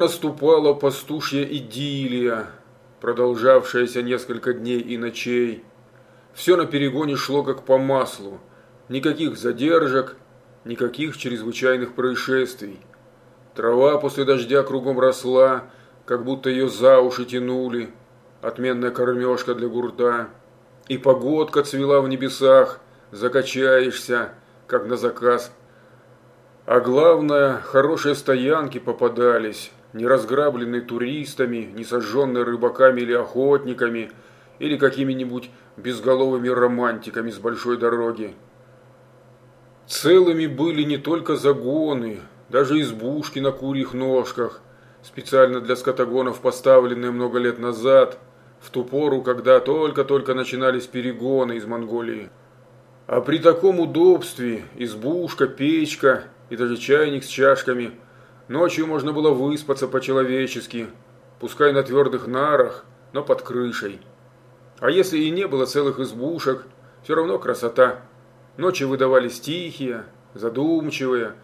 Наступала пастушья идиллия, продолжавшаяся несколько дней и ночей. Все на перегоне шло как по маслу. Никаких задержек, никаких чрезвычайных происшествий. Трава после дождя кругом росла, как будто ее за уши тянули. Отменная кормежка для гурта. И погодка цвела в небесах, закачаешься, как на заказ. А главное, хорошие стоянки попадались не разграбленный туристами, не сожженный рыбаками или охотниками, или какими-нибудь безголовыми романтиками с большой дороги. Целыми были не только загоны, даже избушки на курьих ножках, специально для скотогонов поставленные много лет назад, в ту пору, когда только-только начинались перегоны из Монголии. А при таком удобстве избушка, печка и даже чайник с чашками – Ночью можно было выспаться по-человечески, пускай на твердых нарах, но под крышей. А если и не было целых избушек, все равно красота. Ночи выдавались тихие, задумчивые,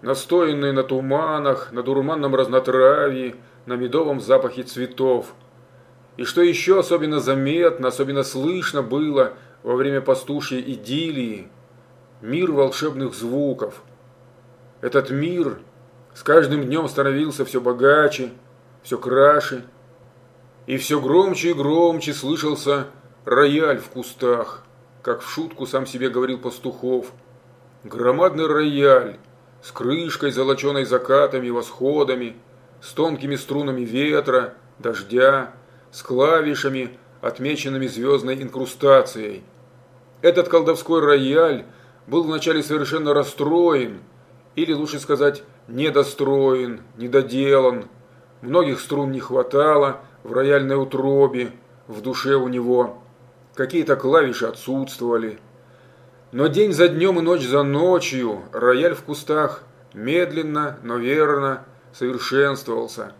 настоянные на туманах, на дурманном разнотравье, на медовом запахе цветов. И что еще особенно заметно, особенно слышно было во время пастушьей идиллии – мир волшебных звуков. Этот мир – с каждым днем становился все богаче, все краше, и все громче и громче слышался рояль в кустах, как в шутку сам себе говорил Пастухов. Громадный рояль с крышкой, золоченой закатами и восходами, с тонкими струнами ветра, дождя, с клавишами, отмеченными звездной инкрустацией. Этот колдовской рояль был вначале совершенно расстроен, или лучше сказать, недостроен, недоделан. Многих струн не хватало в рояльной утробе, в душе у него. Какие-то клавиши отсутствовали. Но день за днем и ночь за ночью рояль в кустах медленно, но верно совершенствовался.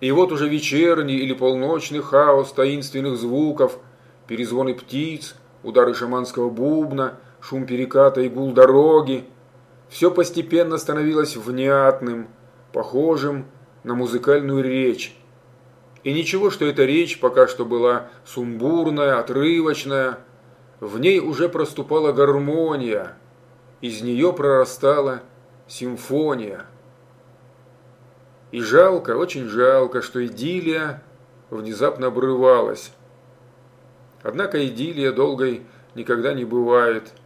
И вот уже вечерний или полночный хаос таинственных звуков, перезвоны птиц, удары шаманского бубна, шум переката и гул дороги – все постепенно становилось внятным, похожим на музыкальную речь. И ничего, что эта речь пока что была сумбурная, отрывочная, в ней уже проступала гармония, из нее прорастала симфония. И жалко, очень жалко, что идиллия внезапно обрывалась. Однако идиллия долгой никогда не бывает –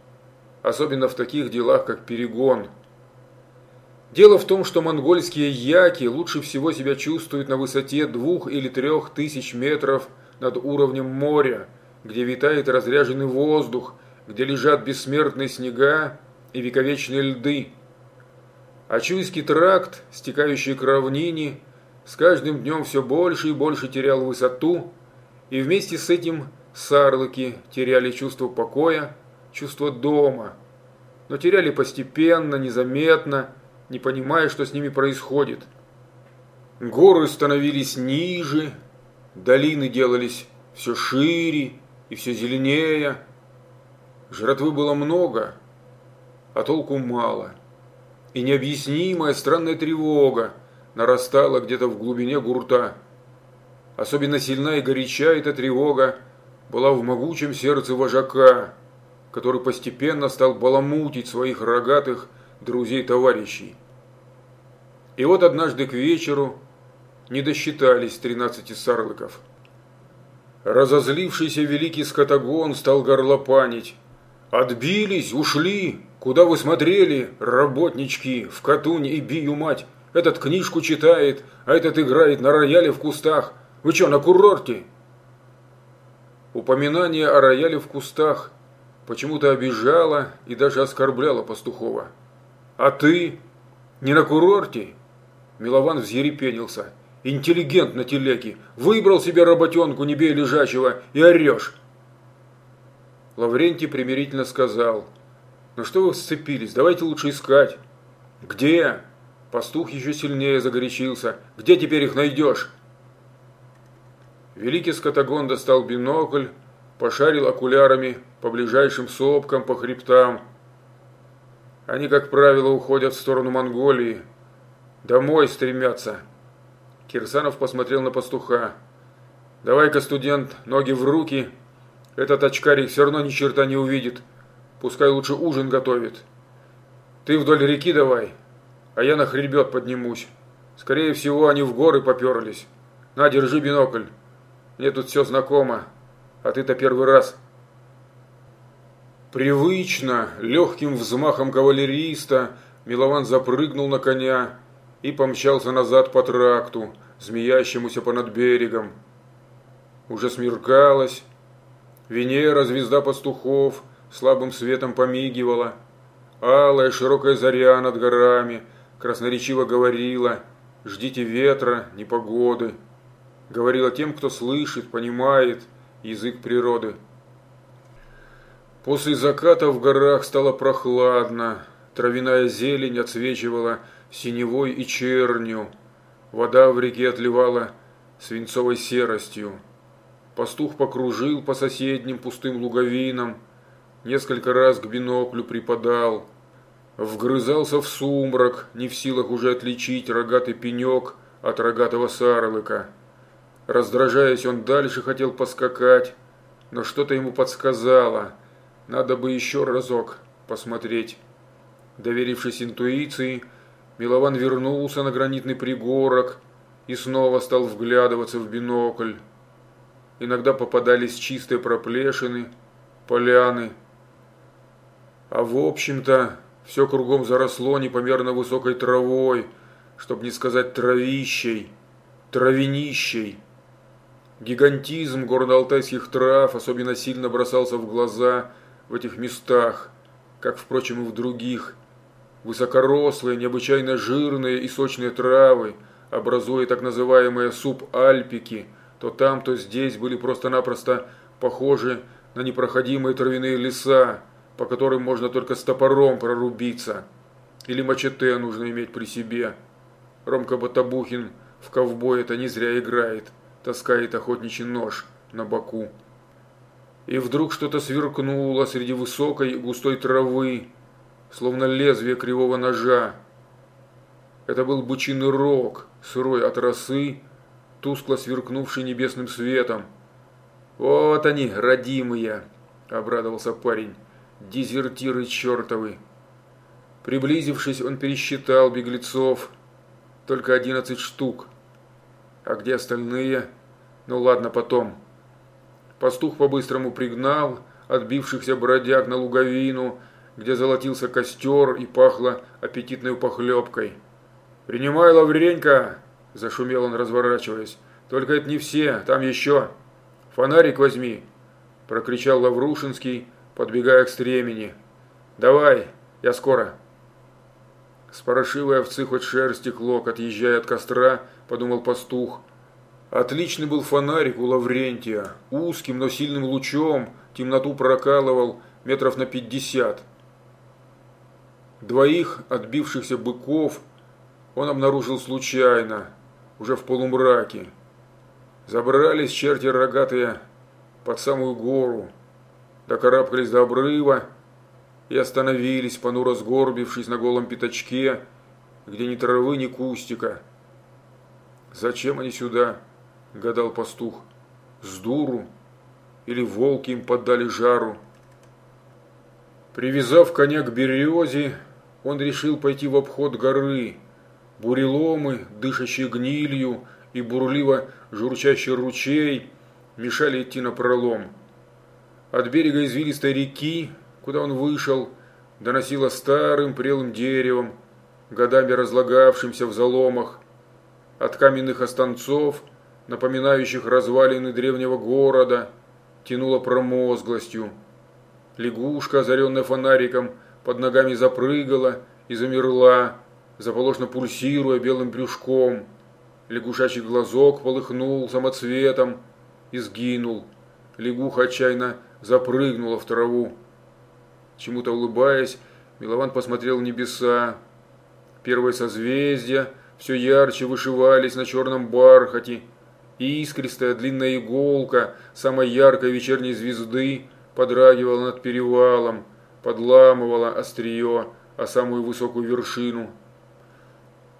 особенно в таких делах, как перегон. Дело в том, что монгольские яки лучше всего себя чувствуют на высоте двух или трех тысяч метров над уровнем моря, где витает разряженный воздух, где лежат бессмертные снега и вековечные льды. А Чуйский тракт, стекающий к равнине, с каждым днем все больше и больше терял высоту, и вместе с этим сарлыки теряли чувство покоя, чувство дома, но теряли постепенно, незаметно, не понимая, что с ними происходит. Горы становились ниже, долины делались все шире и все зеленее. Жратвы было много, а толку мало. И необъяснимая странная тревога нарастала где-то в глубине гурта. Особенно сильна и горяча эта тревога была в могучем сердце вожака, который постепенно стал баламутить своих рогатых друзей-товарищей. И вот однажды к вечеру не досчитались тринадцати сарлыков. Разозлившийся великий скотогон стал горлопанить. «Отбились, ушли! Куда вы смотрели, работнички, в Катунь и бию мать? Этот книжку читает, а этот играет на рояле в кустах. Вы что, на курорте?» Упоминание о рояле в кустах почему-то обижала и даже оскорбляла Пастухова. «А ты? Не на курорте?» Милован взъерепенился. «Интеллигент на телеке. Выбрал себе работенку, не бей лежачего, и орешь!» Лаврентий примирительно сказал. «Ну что вы сцепились? Давайте лучше искать». «Где?» Пастух еще сильнее загорячился. «Где теперь их найдешь?» Великий скотагон достал бинокль, пошарил окулярами по ближайшим сопкам, по хребтам. Они, как правило, уходят в сторону Монголии. Домой стремятся. Кирсанов посмотрел на пастуха. «Давай-ка, студент, ноги в руки. Этот очкарик все равно ни черта не увидит. Пускай лучше ужин готовит. Ты вдоль реки давай, а я на хребет поднимусь. Скорее всего, они в горы поперлись. На, держи бинокль. Мне тут все знакомо, а ты-то первый раз». Привычно, легким взмахом кавалериста, Милован запрыгнул на коня и помчался назад по тракту, змеящемуся понад берегом. Уже смеркалось. Венера, звезда пастухов, слабым светом помигивала. Алая широкая заря над горами красноречиво говорила «Ждите ветра, непогоды». Говорила тем, кто слышит, понимает язык природы. После заката в горах стало прохладно, травяная зелень отсвечивала синевой и чернью, вода в реке отливала свинцовой серостью. Пастух покружил по соседним пустым луговинам, несколько раз к биноклю припадал, вгрызался в сумрак, не в силах уже отличить рогатый пенек от рогатого сарлыка. Раздражаясь, он дальше хотел поскакать, но что-то ему подсказало – надо бы еще разок посмотреть. Доверившись интуиции, Милован вернулся на гранитный пригорок и снова стал вглядываться в бинокль. Иногда попадались чистые проплешины, поляны. А в общем-то, все кругом заросло непомерно высокой травой, чтобы не сказать травищей, травянищей. Гигантизм горно-алтайских трав особенно сильно бросался в глаза – в этих местах, как, впрочем, и в других. Высокорослые, необычайно жирные и сочные травы, образуя так называемые субальпики, то там, то здесь были просто-напросто похожи на непроходимые травяные леса, по которым можно только с топором прорубиться. Или мачете нужно иметь при себе. Ромка Батабухин в ковбой это не зря играет, таскает охотничий нож на боку и вдруг что-то сверкнуло среди высокой густой травы, словно лезвие кривого ножа. Это был бычиный рог, сырой от росы, тускло сверкнувший небесным светом. «Вот они, родимые!» – обрадовался парень. «Дезертиры чертовы!» Приблизившись, он пересчитал беглецов. Только одиннадцать штук. А где остальные? Ну ладно, потом. Пастух по-быстрому пригнал отбившихся бродяг на луговину, где золотился костер и пахло аппетитной похлебкой. «Принимай, Лавренька!» – зашумел он, разворачиваясь. «Только это не все, там еще. Фонарик возьми!» – прокричал Лаврушинский, подбегая к стремени. «Давай, я скоро!» С порошивой овцы хоть шерсть клок, отъезжая от костра, подумал пастух – Отличный был фонарик у Лаврентия, узким, но сильным лучом, темноту прокалывал метров на пятьдесят. Двоих отбившихся быков он обнаружил случайно, уже в полумраке. Забрались черти рогатые под самую гору, докарабкались до обрыва и остановились, понуро сгорбившись на голом пятачке, где ни травы, ни кустика. Зачем они сюда? – гадал пастух. «С дуру? Или волки им поддали жару?» Привязав коня к березе, он решил пойти в обход горы. Буреломы, дышащие гнилью и бурливо журчащий ручей мешали идти на пролом. От берега извилистой реки, куда он вышел, доносило старым прелым деревом, годами разлагавшимся в заломах. От каменных останцов напоминающих развалины древнего города, тянуло промозглостью. Лягушка, озаренная фонариком, под ногами запрыгала и замерла, заполошно пульсируя белым брюшком. Лягушачий глазок полыхнул самоцветом и сгинул. Лягуха отчаянно запрыгнула в траву. Чему-то улыбаясь, Милован посмотрел в небеса. Первые созвездия все ярче вышивались на черном бархате, искристая длинная иголка самой яркой вечерней звезды подрагивала над перевалом, подламывала острие о самую высокую вершину.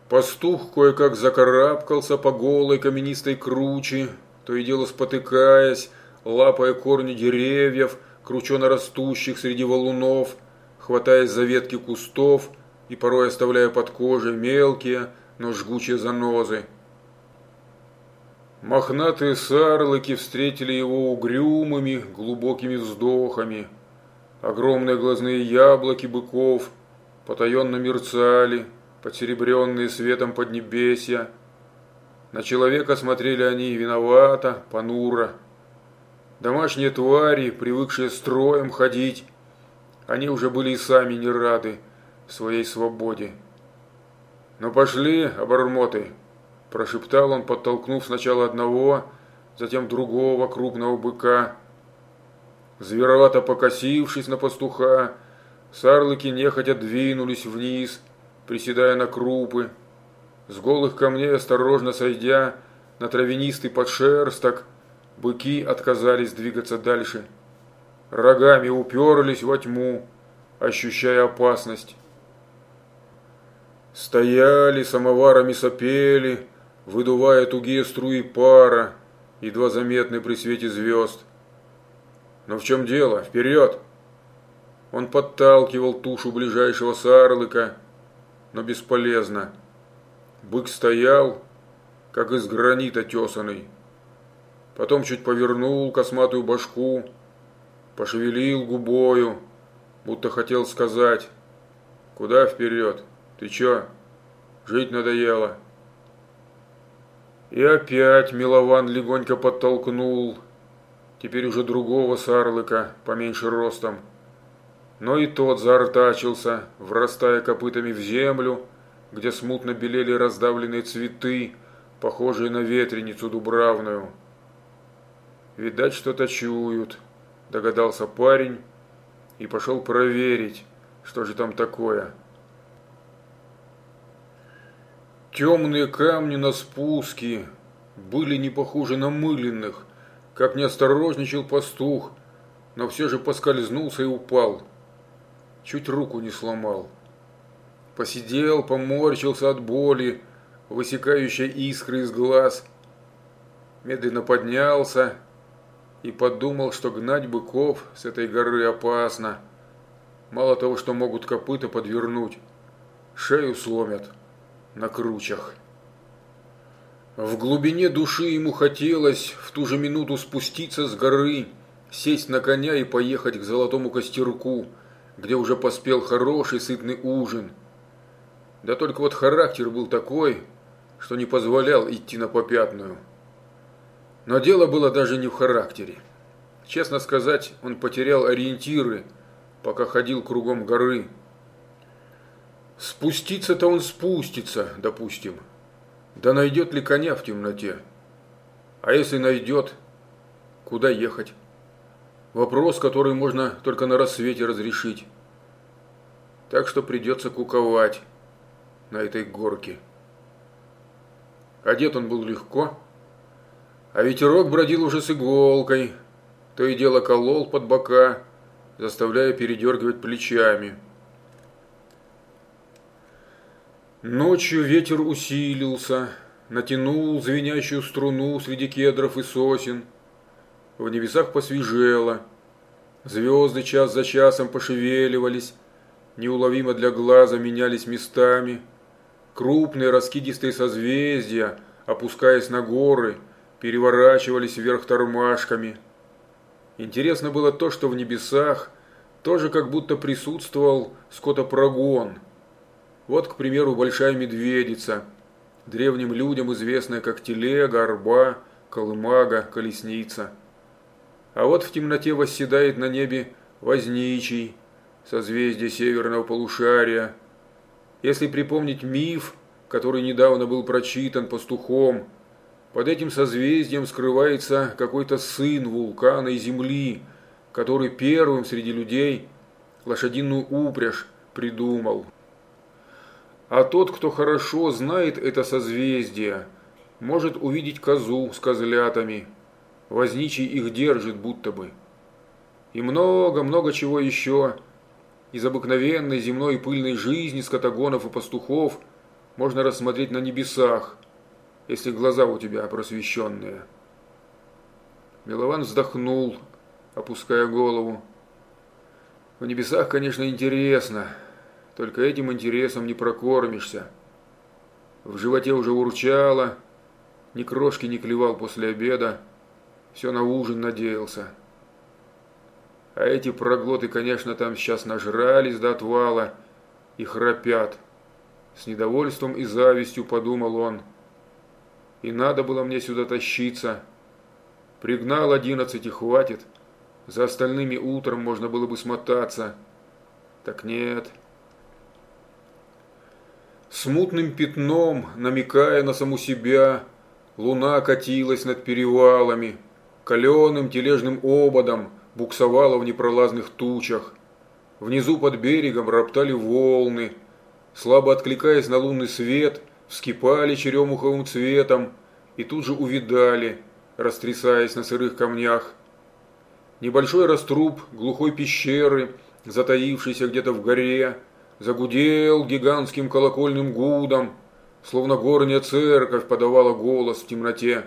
Пастух кое-как закарабкался по голой каменистой круче, то и дело спотыкаясь, лапая корни деревьев, кручено растущих среди валунов, хватаясь за ветки кустов и порой оставляя под кожей мелкие, но жгучие занозы. Мохнатые сарлыки встретили его угрюмыми, глубокими вздохами. Огромные глазные яблоки быков потаенно мерцали, подсеребренные светом поднебесья. На человека смотрели они виновато, понуро. Домашние твари, привыкшие строем ходить, они уже были и сами не рады своей свободе. «Ну пошли, обормоты!» Прошептал он, подтолкнув сначала одного, затем другого крупного быка. Зверовато покосившись на пастуха, сарлыки нехотя двинулись вниз, приседая на крупы. С голых камней осторожно сойдя на травянистый подшерсток, быки отказались двигаться дальше. Рогами уперлись во тьму, ощущая опасность. Стояли, самоварами сопели, выдувая тугие струи пара, едва заметные при свете звезд. Но в чем дело? Вперед! Он подталкивал тушу ближайшего сарлыка, но бесполезно. Бык стоял, как из гранита тесанный. Потом чуть повернул косматую башку, пошевелил губою, будто хотел сказать, «Куда вперед? Ты чё? Жить надоело?» И опять Милован легонько подтолкнул, теперь уже другого сарлыка, поменьше ростом. Но и тот заортачился, врастая копытами в землю, где смутно белели раздавленные цветы, похожие на ветреницу дубравную. «Видать, что-то чуют», – догадался парень и пошел проверить, что же там такое. Темные камни на спуске были не похожи на мыленных, как не осторожничал пастух, но все же поскользнулся и упал. Чуть руку не сломал. Посидел, поморщился от боли, высекающей искры из глаз. Медленно поднялся и подумал, что гнать быков с этой горы опасно. Мало того, что могут копыта подвернуть, шею сломят на кручах. В глубине души ему хотелось в ту же минуту спуститься с горы, сесть на коня и поехать к золотому костерку, где уже поспел хороший сытный ужин. Да только вот характер был такой, что не позволял идти на попятную. Но дело было даже не в характере. Честно сказать, он потерял ориентиры, пока ходил кругом горы, Спуститься-то он спустится, допустим. Да найдет ли коня в темноте? А если найдет, куда ехать? Вопрос, который можно только на рассвете разрешить. Так что придется куковать на этой горке. Одет он был легко, а ветерок бродил уже с иголкой, то и дело колол под бока, заставляя передергивать плечами. Ночью ветер усилился, натянул звенящую струну среди кедров и сосен. В небесах посвежело. Звезды час за часом пошевеливались, неуловимо для глаза менялись местами. Крупные раскидистые созвездия, опускаясь на горы, переворачивались вверх тормашками. Интересно было то, что в небесах тоже как будто присутствовал скотопрогон – вот, к примеру, большая медведица, древним людям известная как телега, арба, колымага, колесница. А вот в темноте восседает на небе возничий, созвездие северного полушария. Если припомнить миф, который недавно был прочитан пастухом, под этим созвездием скрывается какой-то сын вулкана и земли, который первым среди людей лошадиную упряжь придумал. А тот, кто хорошо знает это созвездие, может увидеть козу с козлятами. Возничий их держит будто бы. И много-много чего еще. Из обыкновенной земной пыльной жизни скотагонов и пастухов можно рассмотреть на небесах, если глаза у тебя просвещенные. Милован вздохнул, опуская голову. В небесах, конечно, интересно, только этим интересом не прокормишься. В животе уже урчало, ни крошки не клевал после обеда, все на ужин надеялся. А эти проглоты, конечно, там сейчас нажрались до отвала и храпят. С недовольством и завистью подумал он. И надо было мне сюда тащиться. Пригнал одиннадцать и хватит. За остальными утром можно было бы смотаться. Так нет. Смутным пятном, намекая на саму себя, луна катилась над перевалами, каленым тележным ободом буксовала в непролазных тучах. Внизу под берегом роптали волны, слабо откликаясь на лунный свет, вскипали черемуховым цветом и тут же увидали, растрясаясь на сырых камнях. Небольшой раструб глухой пещеры, затаившийся где-то в горе, загудел гигантским колокольным гудом, словно горняя церковь подавала голос в темноте.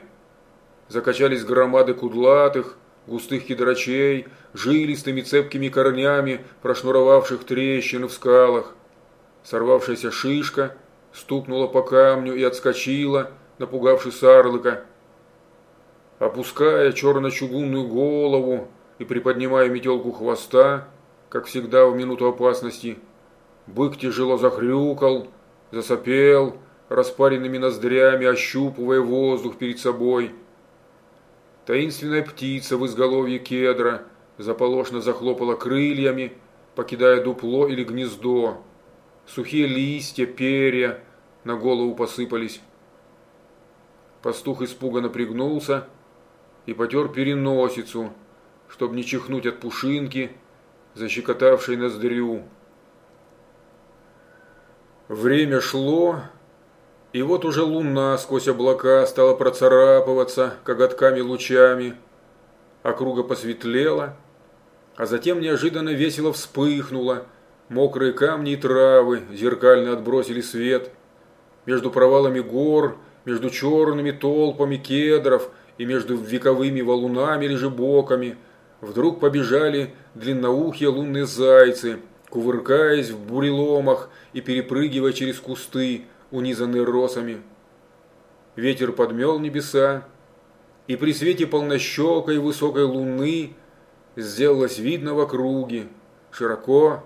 Закачались громады кудлатых, густых кедрачей, жилистыми цепкими корнями, прошнуровавших трещины в скалах. Сорвавшаяся шишка стукнула по камню и отскочила, напугавши сарлыка. Опуская черно-чугунную голову и приподнимая метелку хвоста, как всегда в минуту опасности, Бык тяжело захрюкал, засопел, распаренными ноздрями ощупывая воздух перед собой. Таинственная птица в изголовье кедра заполошно захлопала крыльями, покидая дупло или гнездо. Сухие листья, перья на голову посыпались. Пастух испуганно пригнулся и потер переносицу, чтобы не чихнуть от пушинки, защекотавшей ноздрю. Время шло, и вот уже луна сквозь облака стала процарапываться коготками лучами. Округа посветлела, а затем неожиданно весело вспыхнула. Мокрые камни и травы зеркально отбросили свет. Между провалами гор, между черными толпами кедров и между вековыми валунами лежебоками вдруг побежали длинноухие лунные зайцы – кувыркаясь в буреломах и перепрыгивая через кусты, унизанные росами. Ветер подмел небеса, и при свете полнощекой высокой луны сделалось видно в округе, широко,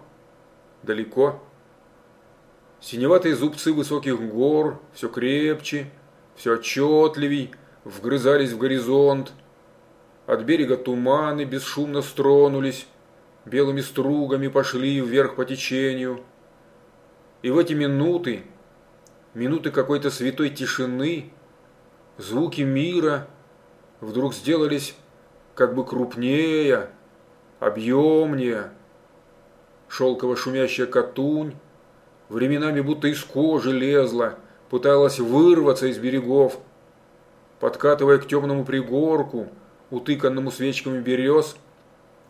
далеко. Синеватые зубцы высоких гор все крепче, все отчетливей вгрызались в горизонт. От берега туманы бесшумно стронулись, белыми стругами пошли вверх по течению. И в эти минуты, минуты какой-то святой тишины, звуки мира вдруг сделались как бы крупнее, объемнее. Шелково шумящая катунь временами будто из кожи лезла, пыталась вырваться из берегов. Подкатывая к темному пригорку, утыканному свечками берез,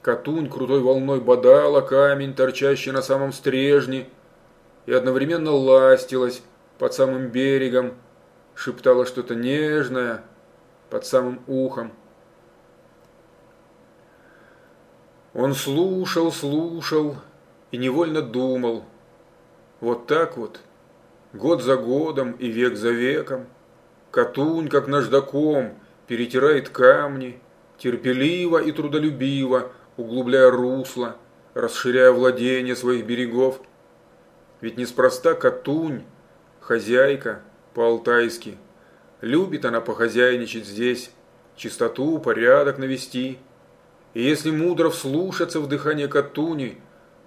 Катунь крутой волной бодала камень, торчащий на самом стрежне, и одновременно ластилась под самым берегом, шептала что-то нежное под самым ухом. Он слушал, слушал и невольно думал. Вот так вот, год за годом и век за веком, Катунь, как наждаком, перетирает камни, терпеливо и трудолюбиво углубляя русло, расширяя владение своих берегов. Ведь неспроста Катунь, хозяйка по-алтайски. Любит она похозяйничать здесь, чистоту, порядок навести. И если мудро вслушаться в дыхание Катуни,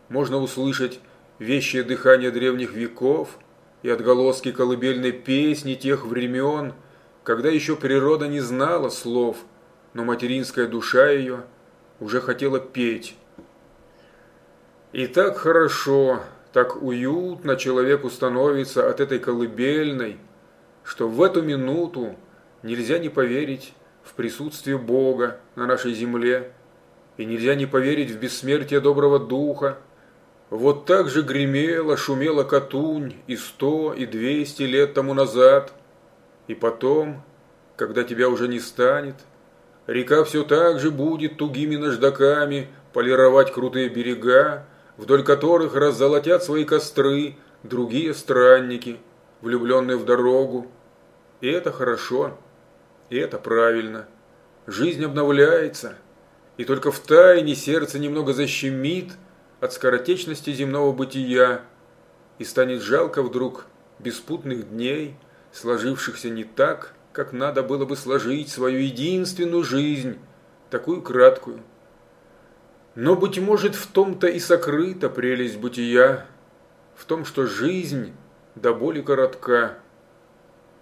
можно услышать вещее дыхание древних веков и отголоски колыбельной песни тех времен, когда еще природа не знала слов, но материнская душа ее – уже хотела петь. И так хорошо, так уютно человеку становится от этой колыбельной, что в эту минуту нельзя не поверить в присутствие Бога на нашей земле, и нельзя не поверить в бессмертие доброго духа, Вот так же гремела, шумела Катунь и сто, и двести лет тому назад. И потом, когда тебя уже не станет, река все так же будет тугими наждаками полировать крутые берега, вдоль которых раззолотят свои костры другие странники, влюбленные в дорогу. И это хорошо, и это правильно. Жизнь обновляется, и только в тайне сердце немного защемит от скоротечности земного бытия, и станет жалко вдруг беспутных дней, сложившихся не так, как надо было бы сложить свою единственную жизнь, такую краткую. Но, быть может, в том-то и сокрыта прелесть бытия, в том, что жизнь до боли коротка.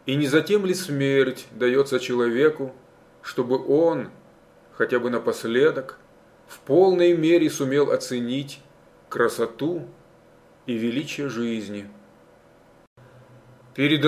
И не затем ли смерть дается человеку, чтобы он, хотя бы напоследок, в полной мере сумел оценить красоту и величие жизни. Перед